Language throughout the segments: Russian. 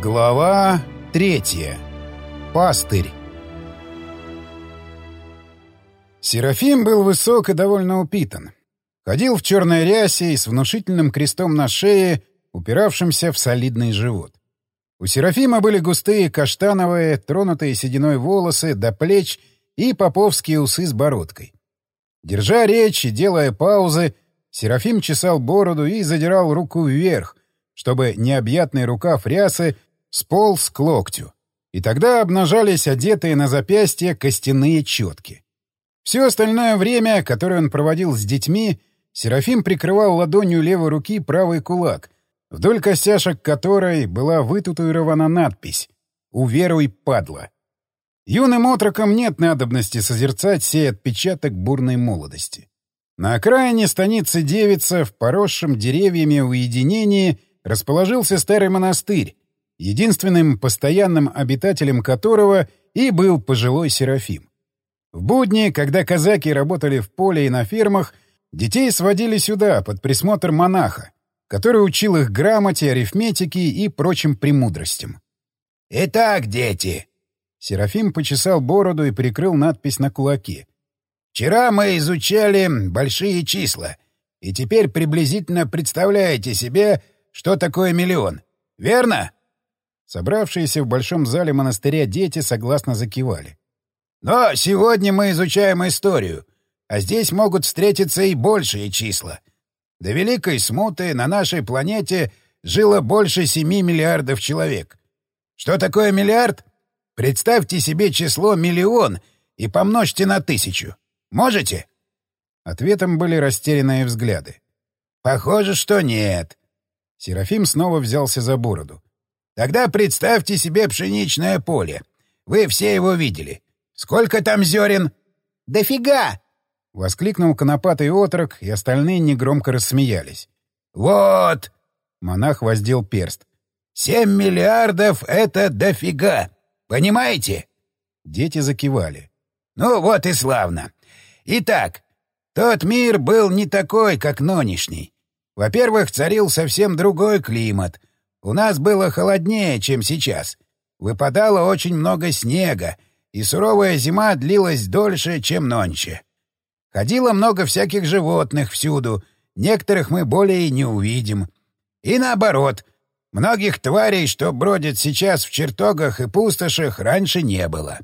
Глава третья. Пастырь. Серафим был высок и довольно упитан. Ходил в черной рясе и с внушительным крестом на шее, упиравшимся в солидный живот. У Серафима были густые каштановые, тронутые сединой волосы до плеч и поповские усы с бородкой. Держа речь и делая паузы, Серафим чесал бороду и задирал руку вверх, чтобы необъятный рукав рясы сполз к локтю. И тогда обнажались одетые на запястье костяные четки. Все остальное время, которое он проводил с детьми, Серафим прикрывал ладонью левой руки правый кулак, вдоль костяшек которой была вытатуирована надпись «Уверуй, падла». Юным отрокам нет надобности созерцать сей отпечаток бурной молодости. На окраине станицы Девица, в поросшем деревьями уединении, расположился старый монастырь, единственным постоянным обитателем которого и был пожилой Серафим. В будни, когда казаки работали в поле и на фермах, детей сводили сюда под присмотр монаха, который учил их грамоте, арифметике и прочим премудростям. «Итак, дети!» Серафим почесал бороду и прикрыл надпись на кулаке. «Вчера мы изучали большие числа, и теперь приблизительно представляете себе, что такое миллион. Верно?» Собравшиеся в большом зале монастыря дети согласно закивали. «Но сегодня мы изучаем историю, а здесь могут встретиться и большие числа. До Великой Смуты на нашей планете жило больше семи миллиардов человек. Что такое миллиард? Представьте себе число миллион и помножьте на тысячу. Можете?» Ответом были растерянные взгляды. «Похоже, что нет». Серафим снова взялся за бороду. Тогда представьте себе пшеничное поле. Вы все его видели. Сколько там зерен? — Дофига! — воскликнул конопатый отрок, и остальные негромко рассмеялись. — Вот! — монах воздел перст. — Семь миллиардов — это дофига! Понимаете? Дети закивали. — Ну вот и славно. Итак, тот мир был не такой, как нынешний. Во-первых, царил совсем другой климат — у нас было холоднее, чем сейчас. Выпадало очень много снега, и суровая зима длилась дольше, чем нонче. Ходило много всяких животных всюду, некоторых мы более не увидим. И наоборот, многих тварей, что бродят сейчас в чертогах и пустошах, раньше не было.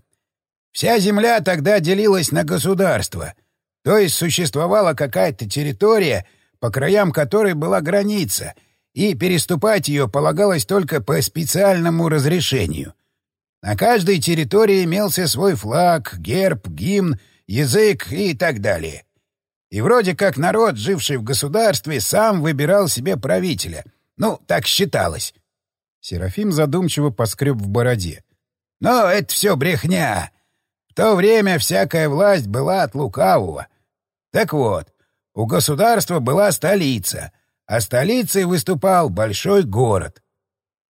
Вся земля тогда делилась на государства, то есть существовала какая-то территория, по краям которой была граница — и переступать ее полагалось только по специальному разрешению. На каждой территории имелся свой флаг, герб, гимн, язык и так далее. И вроде как народ, живший в государстве, сам выбирал себе правителя. Ну, так считалось. Серафим задумчиво поскреб в бороде. Но это все брехня. В то время всякая власть была от лукавого. Так вот, у государства была столица — а столицей выступал большой город.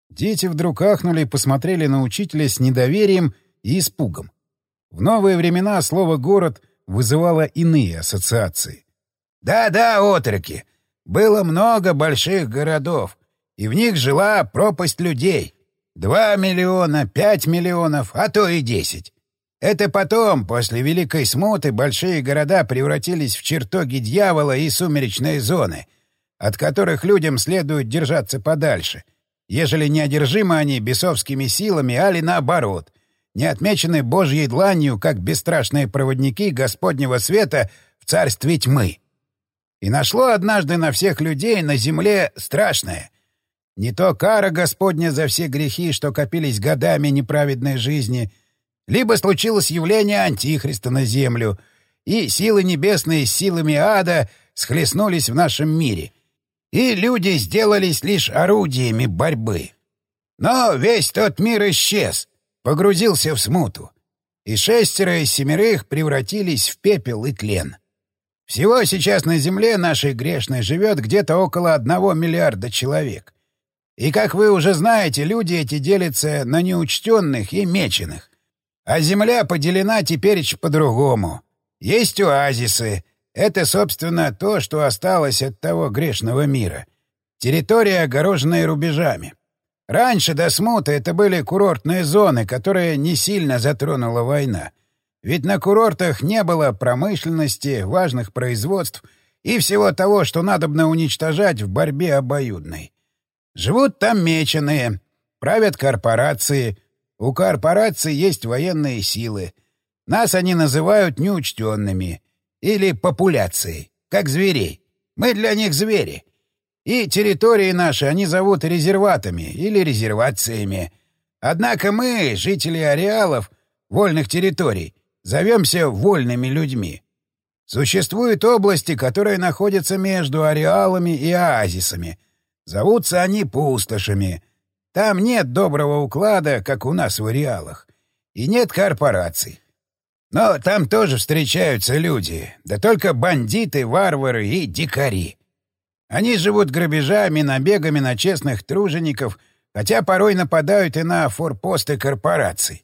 Дети вдруг ахнули и посмотрели на учителя с недоверием и испугом. В новые времена слово «город» вызывало иные ассоциации. «Да-да, отроки, было много больших городов, и в них жила пропасть людей. Два миллиона, пять миллионов, а то и десять. Это потом, после Великой Смуты, большие города превратились в чертоги дьявола и сумеречные зоны — от которых людям следует держаться подальше, ежели не одержимы они бесовскими силами, али наоборот, не отмечены Божьей дланью, как бесстрашные проводники Господнего света в царстве тьмы. И нашло однажды на всех людей на земле страшное. Не то кара Господня за все грехи, что копились годами неправедной жизни, либо случилось явление Антихриста на землю, и силы небесные с силами ада схлестнулись в нашем мире — и люди сделались лишь орудиями борьбы. Но весь тот мир исчез, погрузился в смуту, и шестеро из семерых превратились в пепел и тлен. Всего сейчас на Земле нашей грешной живет где-то около одного миллиарда человек. И, как вы уже знаете, люди эти делятся на неучтенных и меченых. А Земля поделена теперь по-другому. Есть оазисы, это, собственно, то, что осталось от того грешного мира. Территория, огороженная рубежами. Раньше до смуты это были курортные зоны, которые не сильно затронула война. Ведь на курортах не было промышленности, важных производств и всего того, что надобно уничтожать в борьбе обоюдной. Живут там меченые, правят корпорации. У корпораций есть военные силы. Нас они называют неучтенными или популяцией, как зверей. Мы для них звери. И территории наши они зовут резерватами или резервациями. Однако мы, жители ареалов, вольных территорий, зовемся вольными людьми. Существуют области, которые находятся между ареалами и оазисами. Зовутся они пустошами. Там нет доброго уклада, как у нас в ареалах. И нет корпораций. Но там тоже встречаются люди, да только бандиты, варвары и дикари. Они живут грабежами, набегами на честных тружеников, хотя порой нападают и на форпосты корпораций.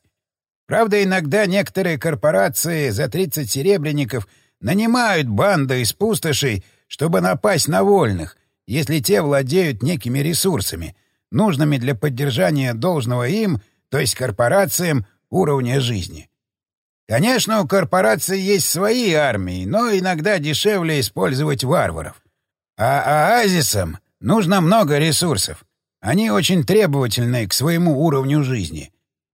Правда, иногда некоторые корпорации за 30 серебряников нанимают банды из пустошей, чтобы напасть на вольных, если те владеют некими ресурсами, нужными для поддержания должного им, то есть корпорациям, уровня жизни. Конечно, у корпораций есть свои армии, но иногда дешевле использовать варваров. А оазисам нужно много ресурсов. Они очень требовательны к своему уровню жизни.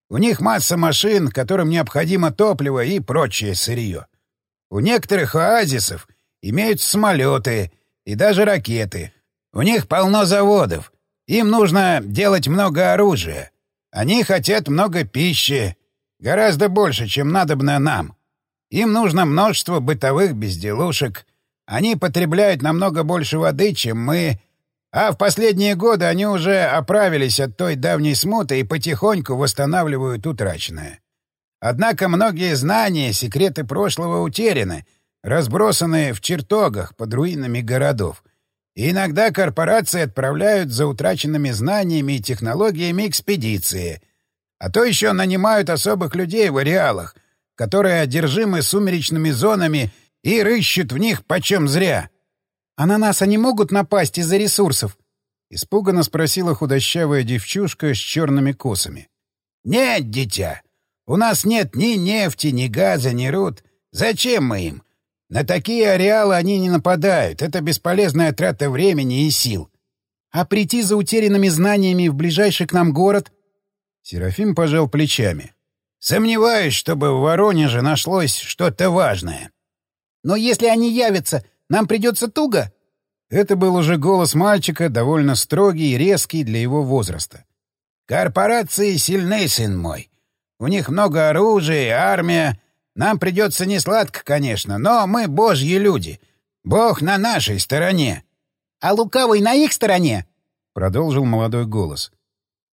У них масса машин, которым необходимо топливо и прочее сырье. У некоторых оазисов имеются самолеты и даже ракеты. У них полно заводов. Им нужно делать много оружия. Они хотят много пищи. Гораздо больше, чем надобно нам. Им нужно множество бытовых безделушек — они потребляют намного больше воды, чем мы, а в последние годы они уже оправились от той давней смуты и потихоньку восстанавливают утраченное. Однако многие знания, секреты прошлого утеряны, разбросанные в чертогах под руинами городов. И иногда корпорации отправляют за утраченными знаниями и технологиями экспедиции, а то еще нанимают особых людей в ареалах, которые одержимы сумеречными зонами — и рыщут в них почем зря. — А на нас они могут напасть из-за ресурсов? — испуганно спросила худощавая девчушка с черными косами. — Нет, дитя. У нас нет ни нефти, ни газа, ни руд. Зачем мы им? На такие ареалы они не нападают. Это бесполезная трата времени и сил. А прийти за утерянными знаниями в ближайший к нам город? Серафим пожал плечами. Сомневаюсь, чтобы в Воронеже нашлось что-то важное. Но если они явятся, нам придется туго?» Это был уже голос мальчика, довольно строгий и резкий для его возраста. «Корпорации сильны, сын мой. У них много оружия, армия. Нам придется несладко, конечно, но мы божьи люди. Бог на нашей стороне». «А лукавый на их стороне?» — продолжил молодой голос.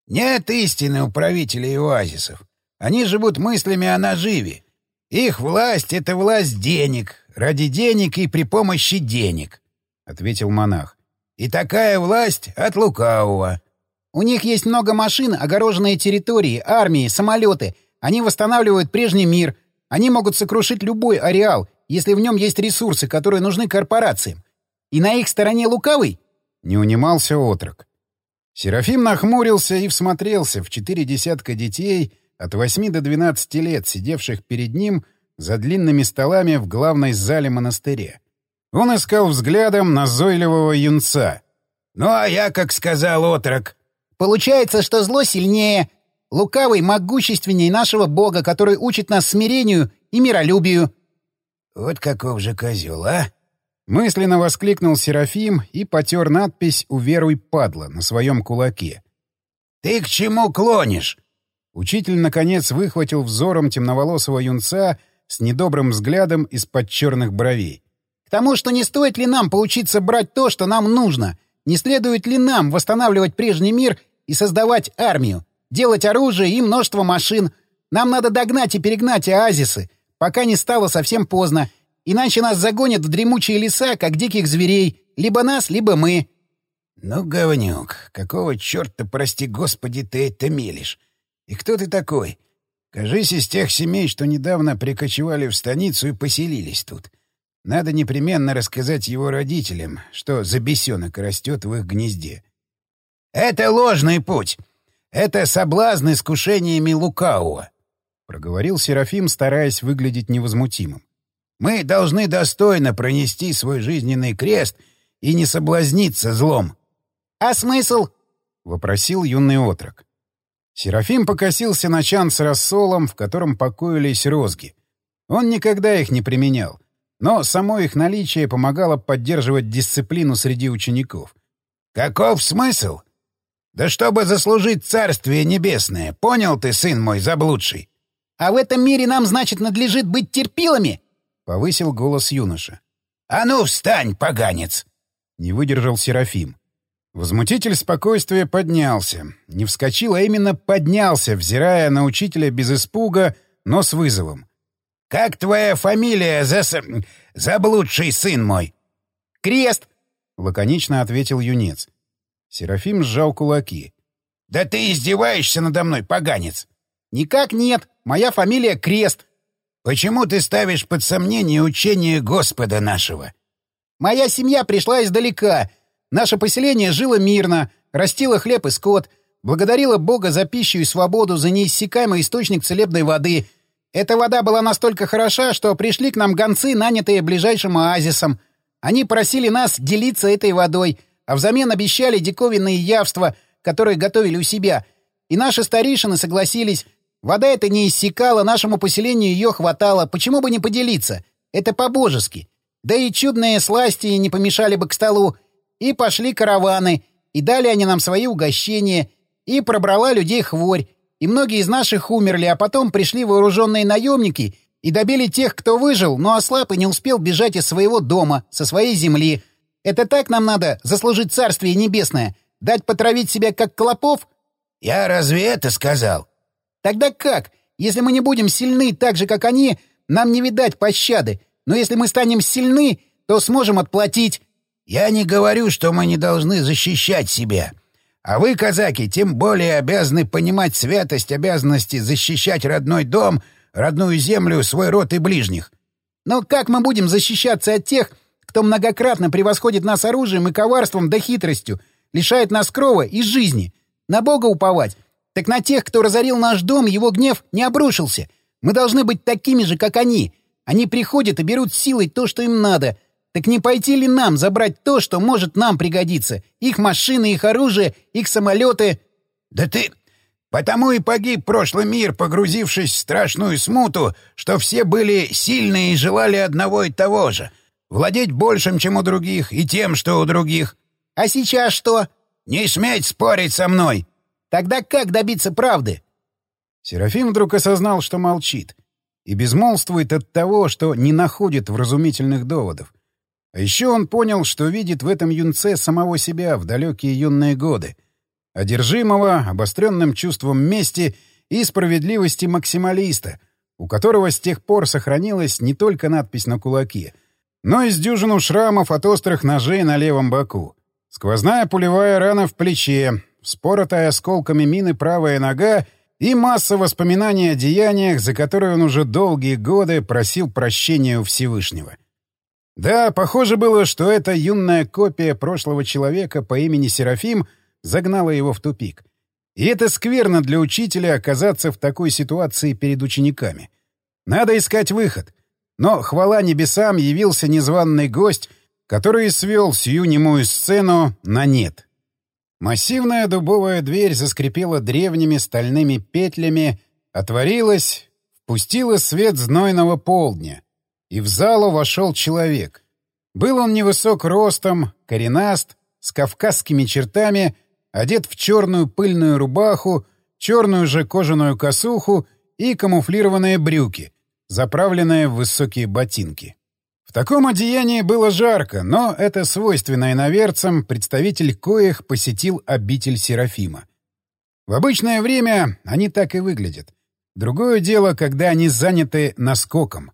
«Нет истины у правителей оазисов. Они живут мыслями о наживе. Их власть — это власть денег, ради денег и при помощи денег, — ответил монах. — И такая власть от лукавого. У них есть много машин, огороженные территории, армии, самолеты. Они восстанавливают прежний мир. Они могут сокрушить любой ареал, если в нем есть ресурсы, которые нужны корпорациям. И на их стороне лукавый? Не унимался отрок. Серафим нахмурился и всмотрелся в четыре десятка детей от восьми до двенадцати лет, сидевших перед ним за длинными столами в главной зале монастыря. Он искал взглядом назойливого юнца. «Ну, а я, как сказал отрок...» «Получается, что зло сильнее. Лукавый могущественней нашего бога, который учит нас смирению и миролюбию». «Вот каков же козел, а?» Мысленно воскликнул Серафим и потер надпись «Уверуй, падла» на своем кулаке. «Ты к чему клонишь?» Учитель, наконец, выхватил взором темноволосого юнца — с недобрым взглядом из-под черных бровей. «К тому, что не стоит ли нам поучиться брать то, что нам нужно? Не следует ли нам восстанавливать прежний мир и создавать армию, делать оружие и множество машин? Нам надо догнать и перегнать оазисы, пока не стало совсем поздно, иначе нас загонят в дремучие леса, как диких зверей, либо нас, либо мы». «Ну, говнюк, какого черта, прости господи, ты это мелешь? И кто ты такой? Кажись, из тех семей, что недавно прикочевали в станицу и поселились тут. Надо непременно рассказать его родителям, что за бесенок растет в их гнезде. «Это ложный путь. Это соблазн искушениями лукавого», — проговорил Серафим, стараясь выглядеть невозмутимым. «Мы должны достойно пронести свой жизненный крест и не соблазниться злом». «А смысл?» — вопросил юный отрок. Серафим покосился на чан с рассолом, в котором покоились розги. Он никогда их не применял, но само их наличие помогало поддерживать дисциплину среди учеников. «Каков смысл? Да чтобы заслужить Царствие Небесное, понял ты, сын мой заблудший?» «А в этом мире нам, значит, надлежит быть терпилами?» — повысил голос юноша. «А ну, встань, поганец!» — не выдержал Серафим. Возмутитель спокойствия поднялся. Не вскочил, а именно поднялся, взирая на учителя без испуга, но с вызовом. «Как твоя фамилия, зас... заблудший сын мой?» «Крест!» — лаконично ответил юнец. Серафим сжал кулаки. «Да ты издеваешься надо мной, поганец!» «Никак нет. Моя фамилия Крест». «Почему ты ставишь под сомнение учение Господа нашего?» «Моя семья пришла издалека. Наше поселение жило мирно, растило хлеб и скот, благодарило Бога за пищу и свободу, за неиссякаемый источник целебной воды — эта вода была настолько хороша, что пришли к нам гонцы, нанятые ближайшим оазисом. Они просили нас делиться этой водой, а взамен обещали диковинные явства, которые готовили у себя. И наши старейшины согласились. Вода эта не иссякала, нашему поселению ее хватало. Почему бы не поделиться? Это по-божески. Да и чудные сласти не помешали бы к столу. И пошли караваны, и дали они нам свои угощения, и пробрала людей хворь, и многие из наших умерли, а потом пришли вооруженные наемники и добили тех, кто выжил, но ослаб и не успел бежать из своего дома, со своей земли. Это так нам надо заслужить Царствие Небесное? Дать потравить себя, как клопов? Я разве это сказал? Тогда как? Если мы не будем сильны так же, как они, нам не видать пощады. Но если мы станем сильны, то сможем отплатить. Я не говорю, что мы не должны защищать себя. А вы, казаки, тем более обязаны понимать святость обязанности защищать родной дом, родную землю, свой род и ближних. Но как мы будем защищаться от тех, кто многократно превосходит нас оружием и коварством да хитростью, лишает нас крова и жизни? На Бога уповать? Так на тех, кто разорил наш дом, его гнев не обрушился. Мы должны быть такими же, как они. Они приходят и берут силой то, что им надо — так не пойти ли нам забрать то, что может нам пригодиться? Их машины, их оружие, их самолеты. Да ты... Потому и погиб прошлый мир, погрузившись в страшную смуту, что все были сильные и желали одного и того же — владеть большим, чем у других, и тем, что у других. А сейчас что? Не сметь спорить со мной. Тогда как добиться правды? Серафим вдруг осознал, что молчит, и безмолвствует от того, что не находит вразумительных доводов. А еще он понял, что видит в этом юнце самого себя в далекие юные годы, одержимого обостренным чувством мести и справедливости максималиста, у которого с тех пор сохранилась не только надпись на кулаке, но и с дюжину шрамов от острых ножей на левом боку. Сквозная пулевая рана в плече, вспоротая осколками мины правая нога и масса воспоминаний о деяниях, за которые он уже долгие годы просил прощения у Всевышнего. Да, похоже было, что эта юная копия прошлого человека по имени Серафим загнала его в тупик. И это скверно для учителя оказаться в такой ситуации перед учениками. Надо искать выход. Но, хвала небесам, явился незваный гость, который свел сию немую сцену на нет. Массивная дубовая дверь заскрипела древними стальными петлями, отворилась, впустила свет знойного полдня — и в залу вошел человек. Был он невысок ростом, коренаст, с кавказскими чертами, одет в черную пыльную рубаху, черную же кожаную косуху и камуфлированные брюки, заправленные в высокие ботинки. В таком одеянии было жарко, но это свойственно иноверцам, представитель коих посетил обитель Серафима. В обычное время они так и выглядят. Другое дело, когда они заняты наскоком.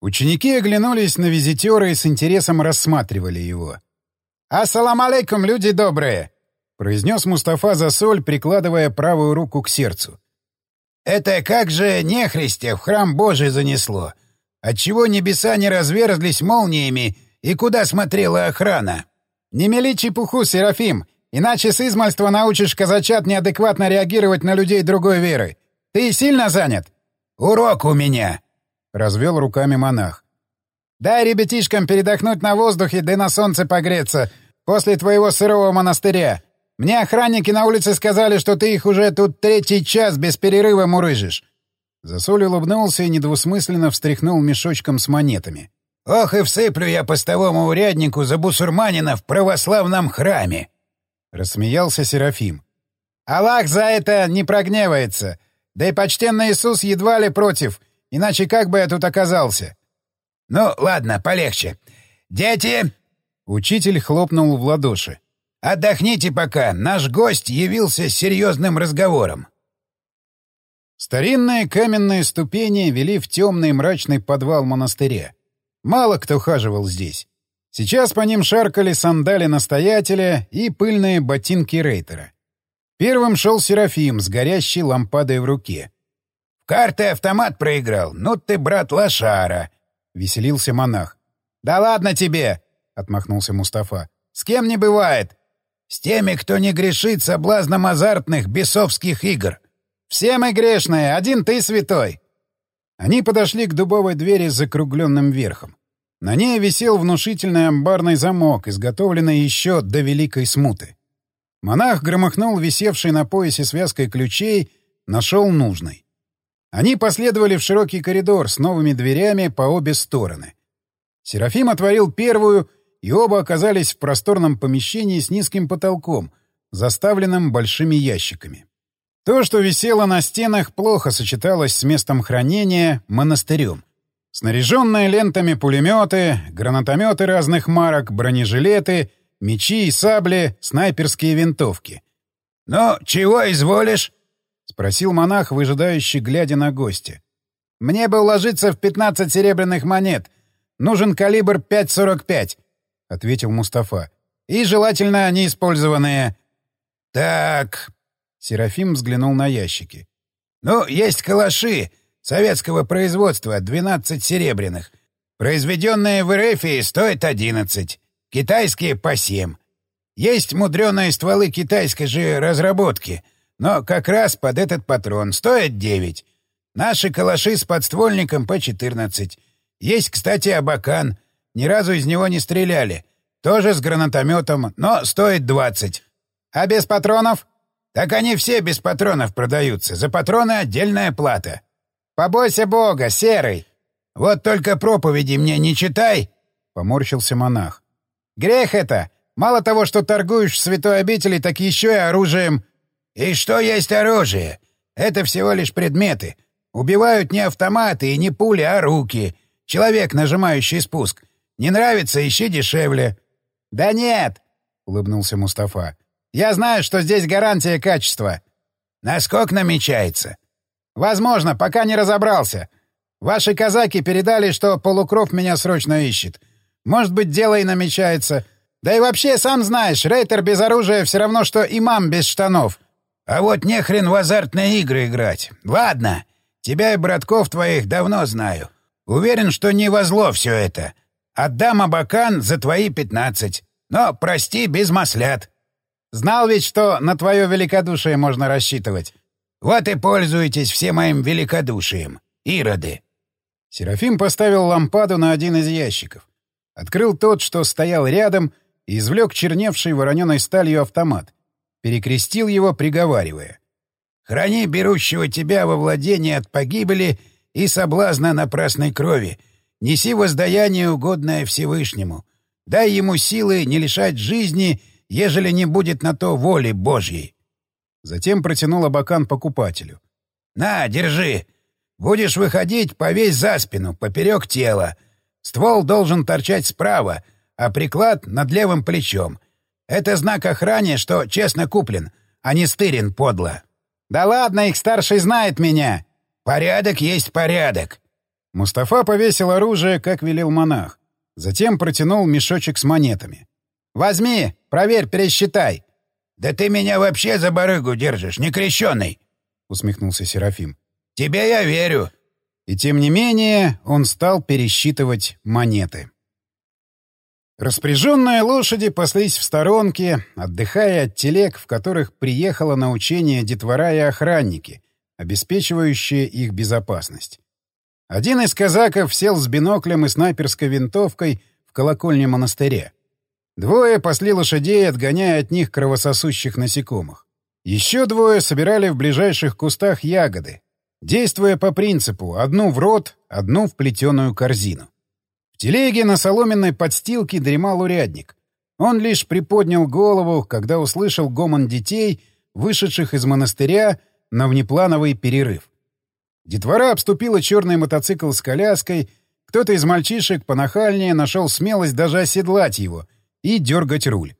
Ученики оглянулись на визитера и с интересом рассматривали его. «Ассалам алейкум, люди добрые!» — произнес Мустафа Засоль, прикладывая правую руку к сердцу. «Это как же нехристя в храм Божий занесло? Отчего небеса не разверзлись молниями и куда смотрела охрана?» «Не мели чепуху, Серафим! Иначе с измальства научишь казачат неадекватно реагировать на людей другой веры. Ты сильно занят?» «Урок у меня!» — развел руками монах. «Дай ребятишкам передохнуть на воздухе, да на солнце погреться после твоего сырого монастыря. Мне охранники на улице сказали, что ты их уже тут третий час без перерыва мурыжишь». Засоль улыбнулся и недвусмысленно встряхнул мешочком с монетами. «Ох и всыплю я постовому уряднику за бусурманина в православном храме!» Рассмеялся Серафим. «Аллах за это не прогневается. Да и почтенный Иисус едва ли против, иначе как бы я тут оказался?» «Ну, ладно, полегче. Дети...» Учитель хлопнул в ладоши. «Отдохните пока. Наш гость явился с серьезным разговором». Старинные каменные ступени вели в темный мрачный подвал монастыря. Мало кто хаживал здесь. Сейчас по ним шаркали сандали настоятеля и пыльные ботинки рейтера. Первым шел Серафим с горящей лампадой в руке. — В карты автомат проиграл. Ну ты, брат, лошара! — веселился монах. — Да ладно тебе! — отмахнулся Мустафа. — С кем не бывает? — С теми, кто не грешит соблазном азартных бесовских игр. — Все мы грешные, один ты святой. Они подошли к дубовой двери с закругленным верхом. На ней висел внушительный амбарный замок, изготовленный еще до Великой Смуты. Монах громыхнул висевший на поясе связкой ключей, нашел нужный. Они последовали в широкий коридор с новыми дверями по обе стороны. Серафим отворил первую, и оба оказались в просторном помещении с низким потолком, заставленным большими ящиками. То, что висело на стенах, плохо сочеталось с местом хранения — монастырем. Снаряженные лентами пулеметы, гранатометы разных марок, бронежилеты, мечи и сабли, снайперские винтовки. «Ну, чего изволишь?» — спросил монах, выжидающий, глядя на гостя. «Мне бы уложиться в 15 серебряных монет. Нужен калибр 5,45», — ответил Мустафа. «И желательно неиспользованные». «Так...» — Серафим взглянул на ящики. «Ну, есть калаши советского производства 12 серебряных. Произведенные в РФ стоят 11. Китайские по 7. Есть мудреные стволы китайской же разработки, но как раз под этот патрон стоят 9. Наши калаши с подствольником по 14. Есть, кстати, Абакан. Ни разу из него не стреляли. Тоже с гранатометом, но стоит 20. А без патронов? Так они все без патронов продаются. За патроны отдельная плата. «Побойся Бога, Серый!» «Вот только проповеди мне не читай!» — поморщился монах. «Грех это! Мало того, что торгуешь в святой обители, так еще и оружием!» «И что есть оружие? Это всего лишь предметы. Убивают не автоматы и не пули, а руки. Человек, нажимающий спуск. Не нравится — ищи дешевле». «Да нет!» — улыбнулся Мустафа. «Я знаю, что здесь гарантия качества». «Насколько намечается?» «Возможно, пока не разобрался. Ваши казаки передали, что полукров меня срочно ищет. Может быть, дело и намечается. Да и вообще, сам знаешь, рейтер без оружия все равно, что имам без штанов». «А вот не хрен в азартные игры играть. Ладно, тебя и братков твоих давно знаю. Уверен, что не во зло все это. Отдам Абакан за твои пятнадцать. Но, прости, без маслят». «Знал ведь, что на твое великодушие можно рассчитывать». Вот и пользуйтесь все моим великодушием, ироды!» Серафим поставил лампаду на один из ящиков. Открыл тот, что стоял рядом, и извлек черневший вороненой сталью автомат. Перекрестил его, приговаривая. «Храни берущего тебя во владение от погибели и соблазна напрасной крови. Неси воздаяние, угодное Всевышнему. Дай ему силы не лишать жизни, ежели не будет на то воли Божьей». Затем протянул абакан покупателю. «На, держи! Будешь выходить, повесь за спину, поперек тела. Ствол должен торчать справа, а приклад над левым плечом. Это знак охране, что честно куплен, а не стырен подло». «Да ладно, их старший знает меня!» «Порядок есть порядок!» Мустафа повесил оружие, как велел монах. Затем протянул мешочек с монетами. «Возьми, проверь, пересчитай!» «Да ты меня вообще за барыгу держишь, не крещеный!» — усмехнулся Серафим. «Тебе я верю!» И тем не менее он стал пересчитывать монеты. Распряженные лошади паслись в сторонке, отдыхая от телег, в которых приехало на учение детвора и охранники, обеспечивающие их безопасность. Один из казаков сел с биноклем и снайперской винтовкой в колокольне монастыря. Двое пасли лошадей, отгоняя от них кровососущих насекомых. Еще двое собирали в ближайших кустах ягоды, действуя по принципу «одну в рот, одну в плетеную корзину». В телеге на соломенной подстилке дремал урядник. Он лишь приподнял голову, когда услышал гомон детей, вышедших из монастыря на внеплановый перерыв. Детвора обступила черный мотоцикл с коляской, кто-то из мальчишек понахальнее нашел смелость даже оседлать его и дергать руль.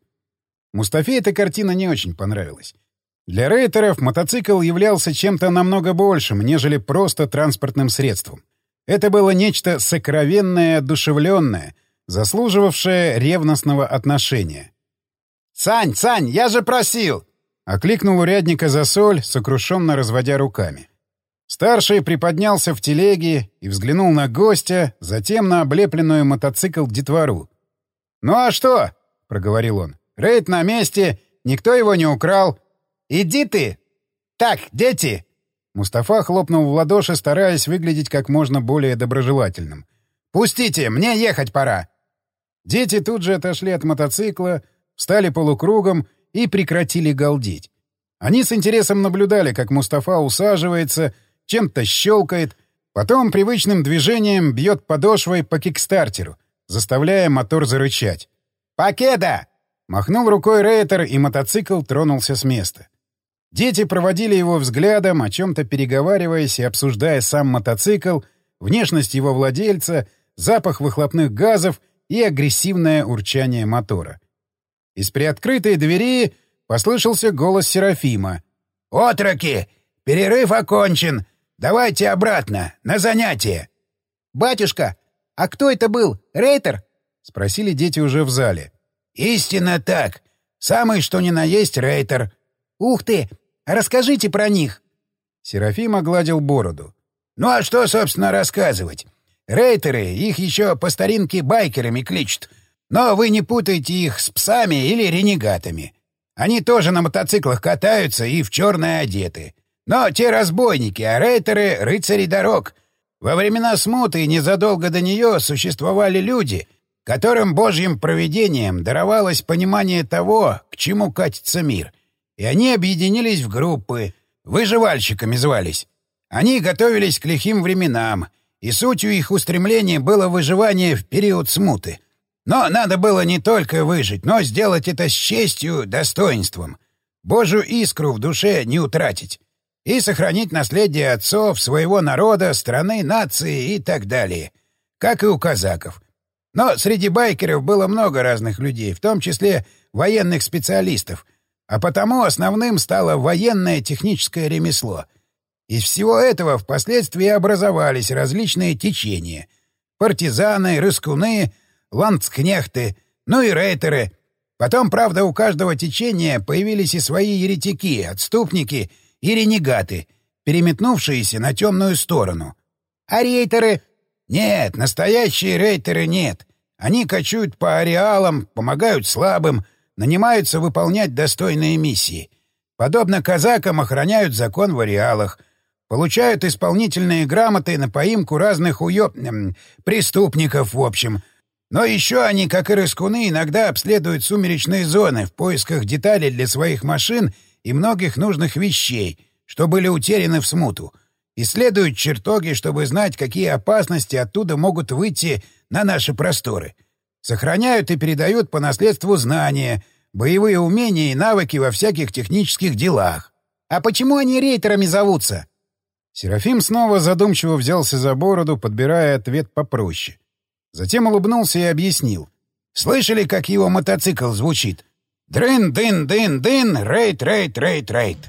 Мустафе эта картина не очень понравилась. Для рейтеров мотоцикл являлся чем-то намного большим, нежели просто транспортным средством. Это было нечто сокровенное одушевленное, заслуживавшее ревностного отношения. «Сань, Сань, я же просил!» — окликнул урядника за соль, сокрушенно разводя руками. Старший приподнялся в телеге и взглянул на гостя, затем на облепленную мотоцикл детвору. «Ну а что?» — проговорил он. «Рейд на месте, никто его не украл. Иди ты! Так, дети, Мустафа хлопнул в ладоши, стараясь выглядеть как можно более доброжелательным. «Пустите! Мне ехать пора!» Дети тут же отошли от мотоцикла, встали полукругом и прекратили галдеть. Они с интересом наблюдали, как Мустафа усаживается, чем-то щелкает, потом привычным движением бьет подошвой по кикстартеру, заставляя мотор зарычать. «Покеда!» — махнул рукой Рейтер, и мотоцикл тронулся с места. Дети проводили его взглядом, о чем-то переговариваясь и обсуждая сам мотоцикл, внешность его владельца, запах выхлопных газов и агрессивное урчание мотора. Из приоткрытой двери послышался голос Серафима. «Отроки! Перерыв окончен! Давайте обратно, на занятие!» «Батюшка, а кто это был? Рейтер?» — спросили дети уже в зале. «Истинно так. Самый что ни на есть Рейтер. «Ух ты! Расскажите про них!» Серафим огладил бороду. «Ну а что, собственно, рассказывать? Рейтеры, их еще по старинке байкерами кличут. Но вы не путайте их с псами или ренегатами. Они тоже на мотоциклах катаются и в черное одеты. Но те разбойники, а рейтеры — рыцари дорог. Во времена смуты незадолго до нее существовали люди, которым божьим провидением даровалось понимание того, к чему катится мир и они объединились в группы, выживальщиками звались. Они готовились к лихим временам, и сутью их устремления было выживание в период смуты. Но надо было не только выжить, но сделать это с честью, достоинством. Божью искру в душе не утратить. И сохранить наследие отцов, своего народа, страны, нации и так далее. Как и у казаков. Но среди байкеров было много разных людей, в том числе военных специалистов — а потому основным стало военное техническое ремесло. Из всего этого впоследствии образовались различные течения. Партизаны, рыскуны, ландскнехты, ну и рейтеры. Потом, правда, у каждого течения появились и свои еретики, отступники и ренегаты, переметнувшиеся на темную сторону. А рейтеры? Нет, настоящие рейтеры нет. Они кочуют по ареалам, помогают слабым — нанимаются выполнять достойные миссии. Подобно казакам охраняют закон в ареалах, получают исполнительные грамоты на поимку разных уё... преступников, в общем. Но еще они, как и рыскуны, иногда обследуют сумеречные зоны в поисках деталей для своих машин и многих нужных вещей, что были утеряны в смуту. Исследуют чертоги, чтобы знать, какие опасности оттуда могут выйти на наши просторы — Сохраняют и передают по наследству знания, боевые умения и навыки во всяких технических делах. А почему они рейтерами зовутся? Серафим снова задумчиво взялся за бороду, подбирая ответ попроще. Затем улыбнулся и объяснил. «Слышали, как его мотоцикл звучит? Дрын-дын-дын-дын, рейт-рейт-рейт-рейт».